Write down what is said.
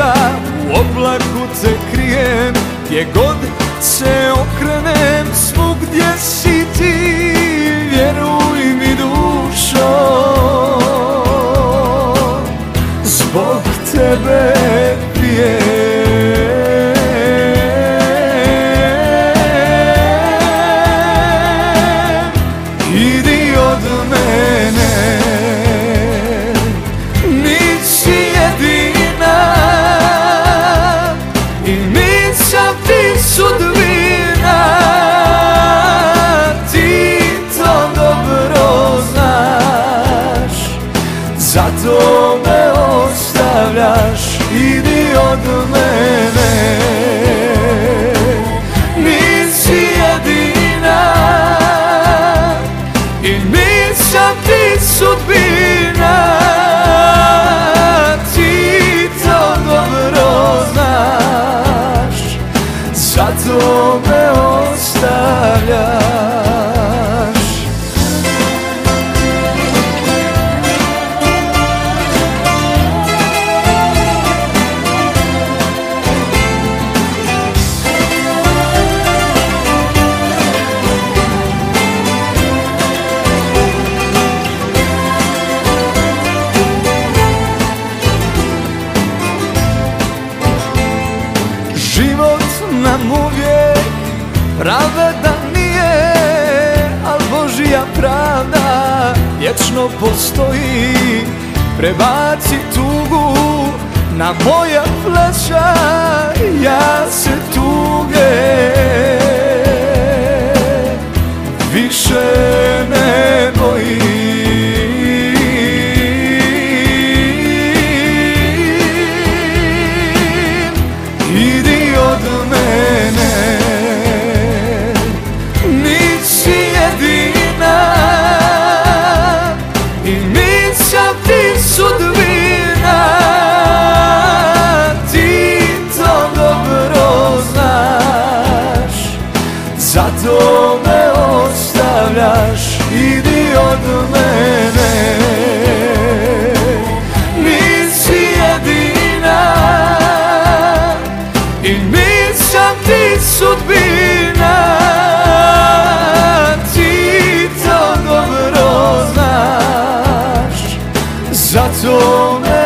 ljeta u oblaku te krijem Gdje god se okrenem svugdje si Zato me ostavljaš Idi od mene. Nisi jedina I nisam ti sudbina. Ti to dobro znaš. Zato me Pravda nije, al Božija pravda Vječno postoji, prebaci tugu Na moja pleća, ja se tuge. Više ne bojim. Idi od idi od mene. Nisi jedina. I nisam ti sudbina. Ti to dobro znaš, zato me